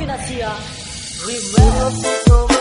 financia. Remember.